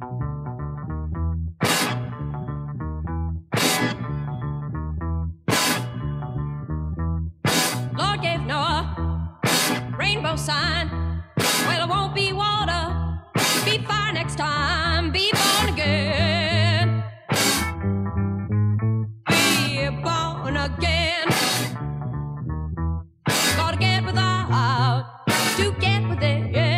Lord gave Noah rainbow sign. Well, it won't be water. Be fire next time. Be born again. Be born again. Gotta get without to get within.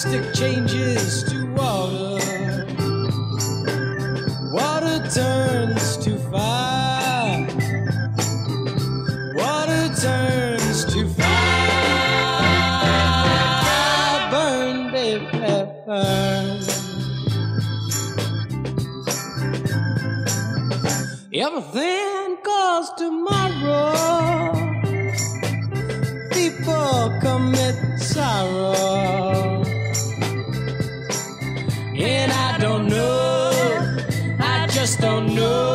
Plastic changes to water. Water turns to fire. Water turns to fire. Burn, baby, burn. Everything goes tomorrow. People commit sorrow. Don't know,